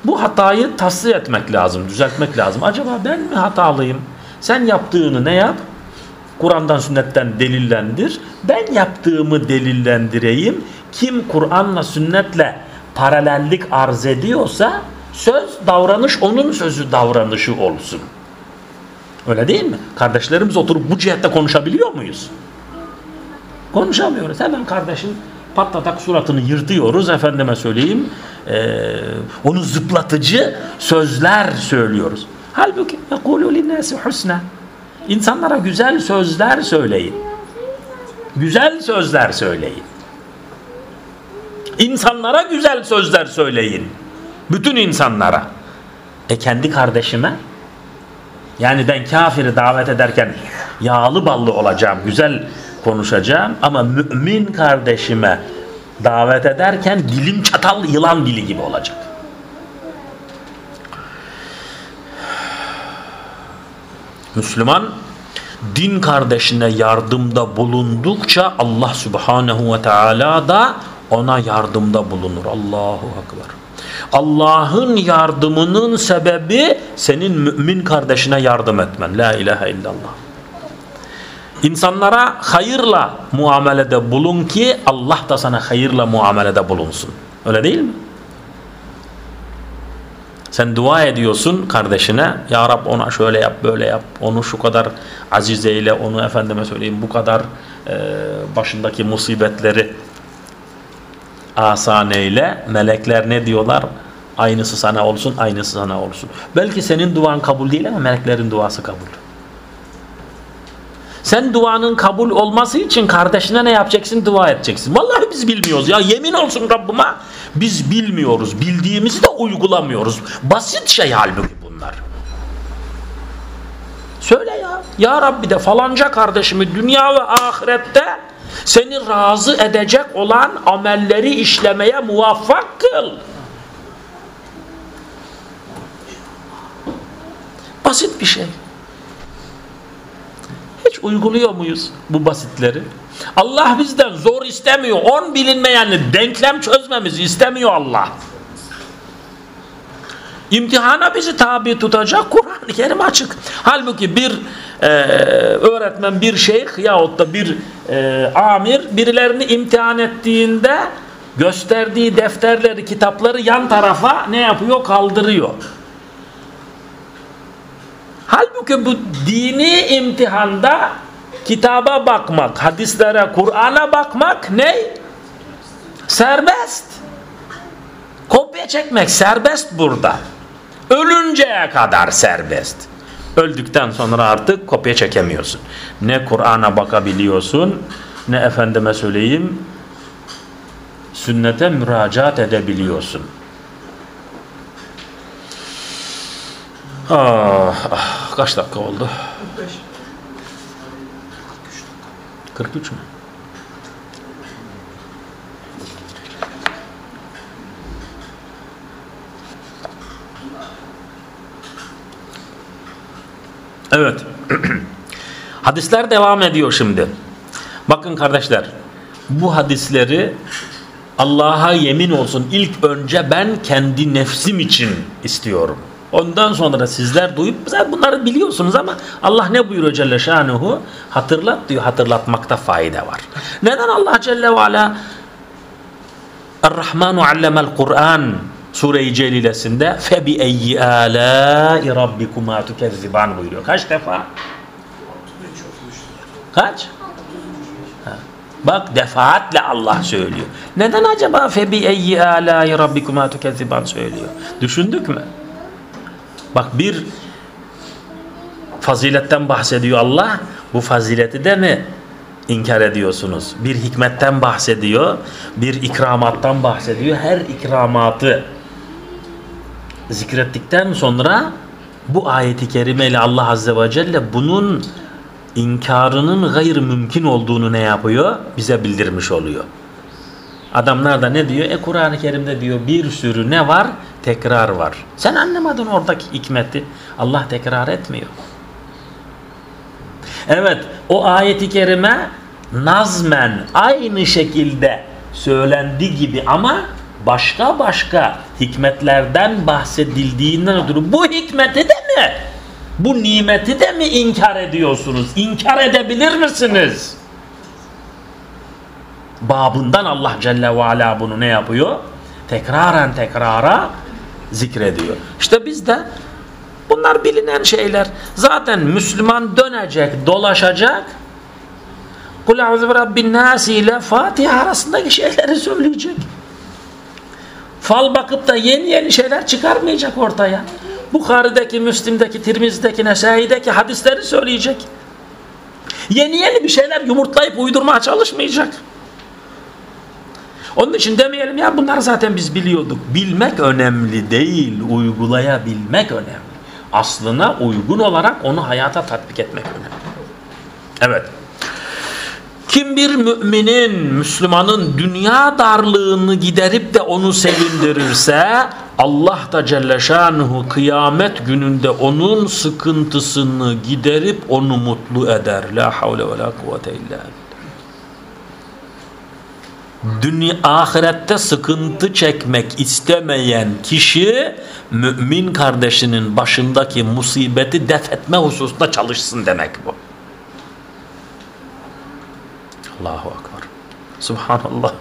Bu hatayı tasdik etmek lazım, düzeltmek lazım. Acaba ben mi hatalıyım? Sen yaptığını ne yap? Kur'an'dan sünnetten delillendir. Ben yaptığımı delillendireyim. Kim Kur'an'la sünnetle paralellik arz ediyorsa söz davranış onun sözü davranışı olsun. Öyle değil mi? Kardeşlerimiz oturup bu cihette konuşabiliyor muyuz? Konuşamıyoruz. Hemen kardeşin patlatak suratını yırtıyoruz efendime söyleyeyim. Ee, onu zıplatıcı sözler söylüyoruz. Halbuki يَقُولُ لِلنَّاسِ حُسْنًا İnsanlara güzel sözler söyleyin. Güzel sözler söyleyin. İnsanlara güzel sözler söyleyin. Bütün insanlara. E kendi kardeşime yani ben kafiri davet ederken yağlı ballı olacağım, güzel konuşacağım ama mümin kardeşime davet ederken dilim çatal yılan dili gibi olacak. Müslüman din kardeşine yardımda bulundukça Allah Subhanahu ve Teala da ona yardımda bulunur. Allahu Akbar. Allah'ın yardımının sebebi senin mümin kardeşine yardım etmen. La ilahe illallah. İnsanlara hayırla muamelede bulun ki Allah da sana hayırla muamelede bulunsun. Öyle değil mi? Sen dua ediyorsun kardeşine. Ya Rab ona şöyle yap böyle yap. Onu şu kadar aziz eyle. Onu efendime söyleyeyim bu kadar e, başındaki musibetleri asan eyle. Melekler ne diyorlar? Aynısı sana olsun, aynısı sana olsun. Belki senin duan kabul değil ama meleklerin duası kabul. Sen duanın kabul olması için kardeşine ne yapacaksın? Dua edeceksin. Vallahi biz bilmiyoruz ya. Yemin olsun Rabbime biz bilmiyoruz. Bildiğimizi de uygulamıyoruz. Basit şey halbuki bunlar. Söyle ya. Ya Rabbi de falanca kardeşimi dünya ve ahirette seni razı edecek olan amelleri işlemeye muvaffak kıl. Basit bir şey. Uyguluyor muyuz bu basitleri? Allah bizden zor istemiyor. On bilinmeyenli denklem çözmemizi istemiyor Allah. İmtihana bizi tabi tutacak Kur'an-ı Kerim açık. Halbuki bir e, öğretmen, bir şeyh yahut da bir e, amir birilerini imtihan ettiğinde gösterdiği defterleri, kitapları yan tarafa ne yapıyor? Kaldırıyor. Halbuki bu dini imtihanda kitaba bakmak, hadislere, Kur'an'a bakmak ne? Serbest. Kopya çekmek serbest burada. Ölünceye kadar serbest. Öldükten sonra artık kopya çekemiyorsun. Ne Kur'an'a bakabiliyorsun, ne efendime söyleyeyim, sünnete müracaat edebiliyorsun. Ah, ah, kaç dakika oldu? 45. 43 mü? Evet. Hadisler devam ediyor şimdi. Bakın kardeşler. Bu hadisleri Allah'a yemin olsun ilk önce ben kendi nefsim için istiyorum. Ondan sonra sizler duyup bunları biliyorsunuz ama Allah ne buyuruyor Celle Şanuhu? Hatırlat diyor. Hatırlatmakta fayda var. Neden Allah Celle ve Ala Er-Rahmanu allemel Kur'an Sure-i Celilesinde febi eyyi alâi rabbikuma tukezziban buyuruyor. Kaç defa? Kaç? Bak defaatle Allah söylüyor. Neden acaba febi eyyi alâi rabbikuma tukezziban söylüyor? Düşündük mü? Bak bir faziletten bahsediyor Allah. Bu fazileti de mi inkar ediyorsunuz. Bir hikmetten bahsediyor, bir ikramattan bahsediyor. Her ikramatı zikrettikten sonra bu ayeti kerimeyle Allah Azze ve Celle bunun inkarının gayr mümkün olduğunu ne yapıyor? Bize bildirmiş oluyor. Adamlar da ne diyor? E Kur'an-ı Kerim'de diyor bir sürü ne var? Tekrar var. Sen anlamadın oradaki hikmeti. Allah tekrar etmiyor. Evet o ayeti kerime nazmen aynı şekilde söylendi gibi ama başka başka hikmetlerden bahsedildiğinden ötürü bu hikmeti de mi? Bu nimeti de mi inkar ediyorsunuz? İnkar edebilir misiniz? Babından Allah Celle ve Ala bunu ne yapıyor? Tekraren tekrara zikrediyor. İşte biz de bunlar bilinen şeyler. Zaten Müslüman dönecek, dolaşacak. Kul a'udhu bi rabbin nas ile Fatiha arasındaki şeyleri söyleyecek. Fal bakıp da yeni yeni şeyler çıkarmayacak ortaya. Bukhari'deki, Müslim'deki, Tirmiz'deki, Nesai'deki hadisleri söyleyecek. Yeni yeni bir şeyler yumurtlayıp uydurmaya çalışmayacak. Onun için demeyelim ya bunlar zaten biz biliyorduk. Bilmek önemli değil, uygulayabilmek önemli. Aslına uygun olarak onu hayata tatbik etmek önemli. Evet. Kim bir müminin, Müslümanın dünya darlığını giderip de onu sevindirirse Allah da Celle Şanuhu kıyamet gününde onun sıkıntısını giderip onu mutlu eder. La havle ve la kuvvete illa Dünya, ahirette sıkıntı çekmek istemeyen kişi mümin kardeşinin başındaki musibeti def etme hususunda çalışsın demek bu. Allahu Akbar. Subhanallah.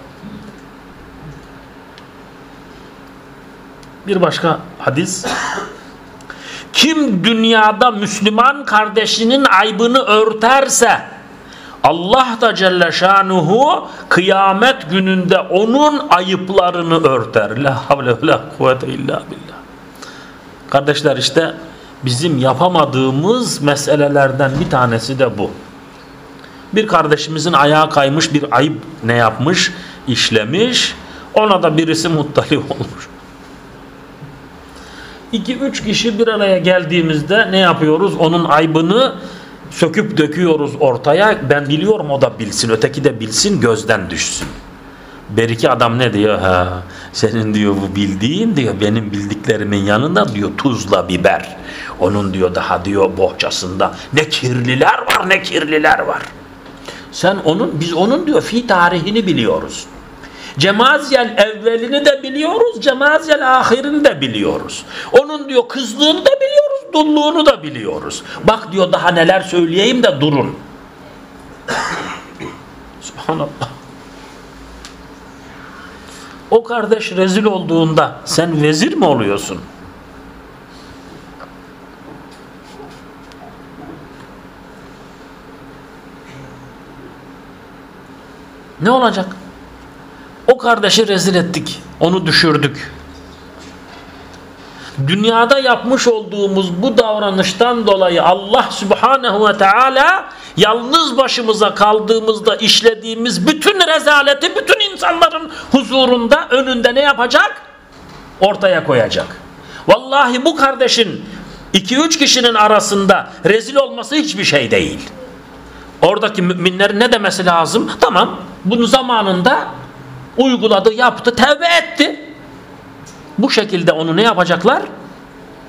Bir başka hadis. Kim dünyada Müslüman kardeşinin aybını örterse Allah da Celle Şanuhu kıyamet gününde onun ayıplarını örter. La havle la kuvvete illa billah. Kardeşler işte bizim yapamadığımız meselelerden bir tanesi de bu. Bir kardeşimizin ayağı kaymış bir ayıp ne yapmış? işlemiş. Ona da birisi muttali olmuş. İki üç kişi bir araya geldiğimizde ne yapıyoruz? Onun aybını söküp döküyoruz ortaya. Ben biliyorum o da bilsin, öteki de bilsin, gözden düşsün. Beriki adam ne diyor? Ha, senin diyor bu bildiğin diyor benim bildiklerimin yanında diyor tuzla biber. Onun diyor daha diyor bohçasında ne kirliler var ne kirliler var. Sen onun biz onun diyor fi tarihini biliyoruz. Cemazyel evvelini de biliyoruz, cemazyel ahirini de biliyoruz. Onun diyor kızlığını da biliyoruz, dulluğunu da biliyoruz. Bak diyor daha neler söyleyeyim de durun. Subhanallah. O kardeş rezil olduğunda sen vezir mi oluyorsun? Ne olacak? Kardeşi rezil ettik. Onu düşürdük. Dünyada yapmış olduğumuz bu davranıştan dolayı Allah Subhanahu ve Teala yalnız başımıza kaldığımızda işlediğimiz bütün rezaleti bütün insanların huzurunda önünde ne yapacak? Ortaya koyacak. Vallahi bu kardeşin iki üç kişinin arasında rezil olması hiçbir şey değil. Oradaki müminlerin ne demesi lazım? Tamam bunu zamanında uyguladı, yaptı, tevbe etti. Bu şekilde onu ne yapacaklar?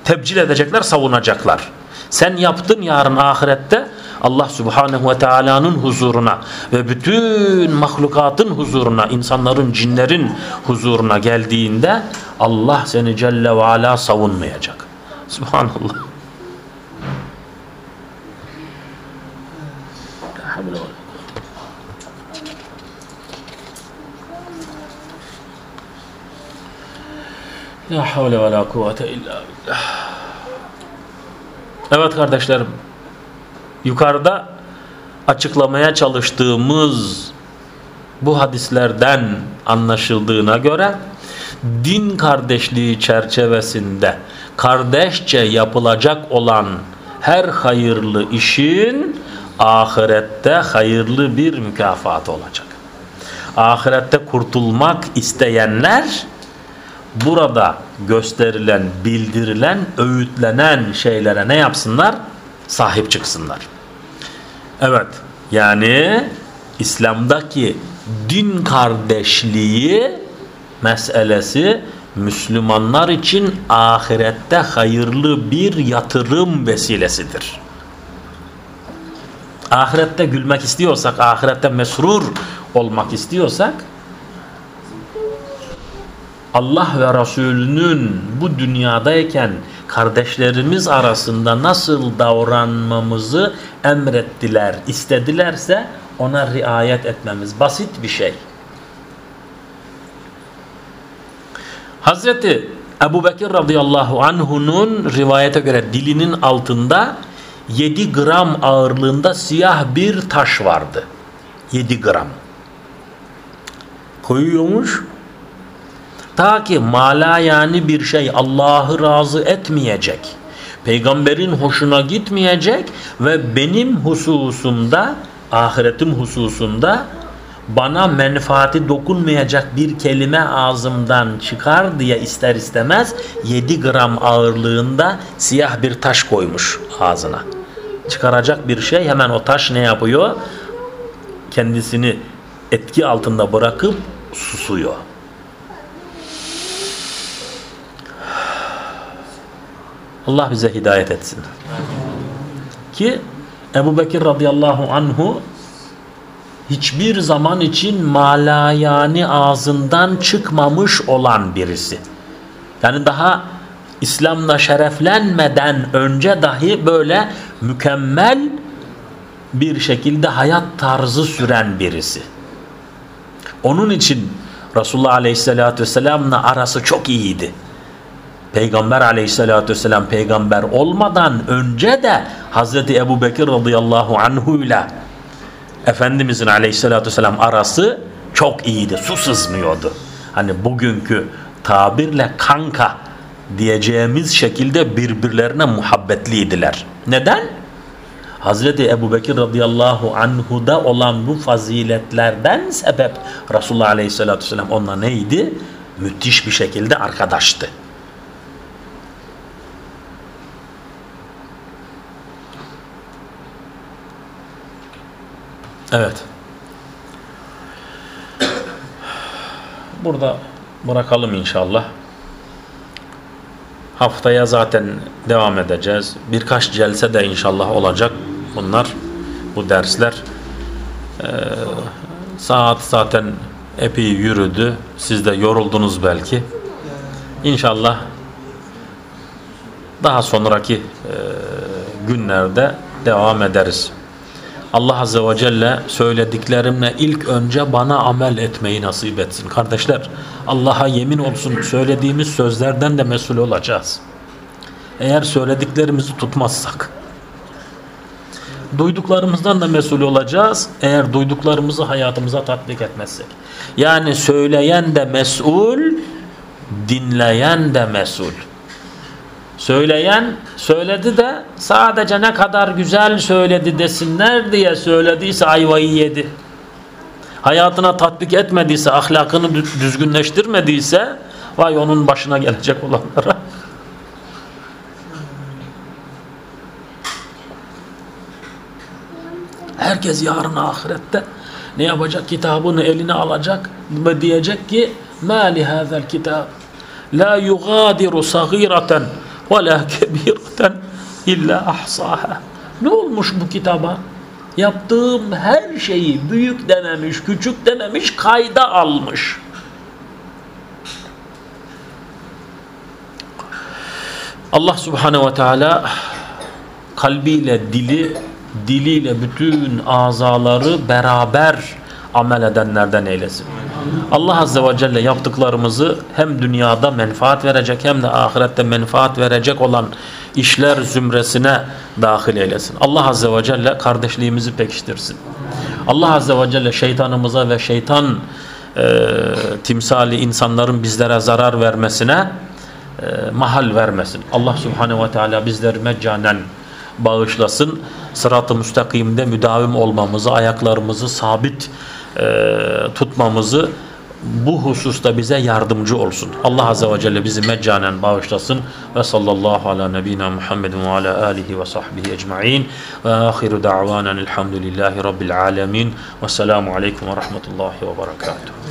Tebcil edecekler, savunacaklar. Sen yaptın yarın ahirette Allah Subhanahu ve Teala'nın huzuruna ve bütün mahlukatın huzuruna, insanların, cinlerin huzuruna geldiğinde Allah seni Celle ve Ala savunmayacak. Subhanallah. La havle ve la kuvvete illa billah. Evet kardeşlerim. Yukarıda açıklamaya çalıştığımız bu hadislerden anlaşıldığına göre din kardeşliği çerçevesinde kardeşçe yapılacak olan her hayırlı işin ahirette hayırlı bir mükafat olacak. Ahirette kurtulmak isteyenler burada gösterilen, bildirilen, öğütlenen şeylere ne yapsınlar? Sahip çıksınlar. Evet, yani İslam'daki din kardeşliği meselesi Müslümanlar için ahirette hayırlı bir yatırım vesilesidir. Ahirette gülmek istiyorsak, ahirette mesrur olmak istiyorsak Allah ve Resulünün bu dünyadayken kardeşlerimiz arasında nasıl davranmamızı emrettiler, istedilerse ona riayet etmemiz basit bir şey. Hazreti Ebu Bekir radıyallahu anhunun rivayete göre dilinin altında 7 gram ağırlığında siyah bir taş vardı. 7 gram. Koyuyormuş. Ta ki mala yani bir şey Allah'ı razı etmeyecek. Peygamberin hoşuna gitmeyecek ve benim hususumda, ahiretim hususunda bana menfaati dokunmayacak bir kelime ağzımdan çıkar diye ister istemez 7 gram ağırlığında siyah bir taş koymuş ağzına. Çıkaracak bir şey hemen o taş ne yapıyor? Kendisini etki altında bırakıp susuyor. Allah bize hidayet etsin. Ki Ebu Bekir radıyallahu anhu hiçbir zaman için malayani ağzından çıkmamış olan birisi. Yani daha İslam'la şereflenmeden önce dahi böyle mükemmel bir şekilde hayat tarzı süren birisi. Onun için Resulullah Aleyhisselatü Vesselam'la arası çok iyiydi. Peygamber aleyhissalatü vesselam peygamber olmadan önce de Hazreti Ebu Bekir radıyallahu anhu ile Efendimizin aleyhissalatü vesselam arası çok iyiydi. Su sızmıyordu. Hani bugünkü tabirle kanka diyeceğimiz şekilde birbirlerine muhabbetliydiler. Neden? Hazreti Ebu Bekir radıyallahu anhu'da olan bu faziletlerden sebep Resulullah aleyhissalatü vesselam onunla neydi? Müthiş bir şekilde arkadaştı. Evet. Burada bırakalım inşallah. Haftaya zaten devam edeceğiz. Birkaç celse de inşallah olacak bunlar. Bu dersler. Ee, saat zaten epey yürüdü. Siz de yoruldunuz belki. İnşallah daha sonraki e, günlerde devam ederiz. Allah Azze ve Celle söylediklerimle ilk önce bana amel etmeyi nasip etsin. Kardeşler Allah'a yemin olsun söylediğimiz sözlerden de mesul olacağız. Eğer söylediklerimizi tutmazsak. Duyduklarımızdan da mesul olacağız. Eğer duyduklarımızı hayatımıza tatbik etmezsek. Yani söyleyen de mesul, dinleyen de mesul. Söyleyen söyledi de sadece ne kadar güzel söyledi desinler diye söylediyse ayvayı yedi. Hayatına tatbik etmediyse, ahlakını düzgünleştirmediyse vay onun başına gelecek olanlara. Herkes yarın ahirette ne yapacak? Kitabını eline alacak ve diyecek ki مَا لِهَذَا الْكِتَابِ لَا يُغَادِرُ صَغِيرَةً ve la kebireten illa ahsaha. Ne olmuş bu kitaba? Yaptığım her şeyi büyük dememiş, küçük dememiş, kayda almış. Allah Subhanahu ve Teala kalbiyle dili, diliyle bütün azaları beraber amel edenlerden eylesin. Allah Azze ve Celle yaptıklarımızı hem dünyada menfaat verecek hem de ahirette menfaat verecek olan işler zümresine dahil eylesin. Allah Azze ve Celle kardeşliğimizi pekiştirsin. Allah Azze ve Celle şeytanımıza ve şeytan e, timsali insanların bizlere zarar vermesine e, mahal vermesin. Allah Subhanehu ve Teala bizleri meccanen bağışlasın. Sırat-ı müstakimde müdavim olmamızı, ayaklarımızı sabit e, tutmamızı bu hususta bize yardımcı olsun. Allah Azze ve Celle bizi meccanen bağışlasın. Ve sallallahu ala nebina Muhammedin ve ala alihi ve sahbihi ecma'in. Ve ahiru da'vanen elhamdülillahi rabbil alemin. Ve selamu aleyküm ve rahmetullahi ve berekatuhu.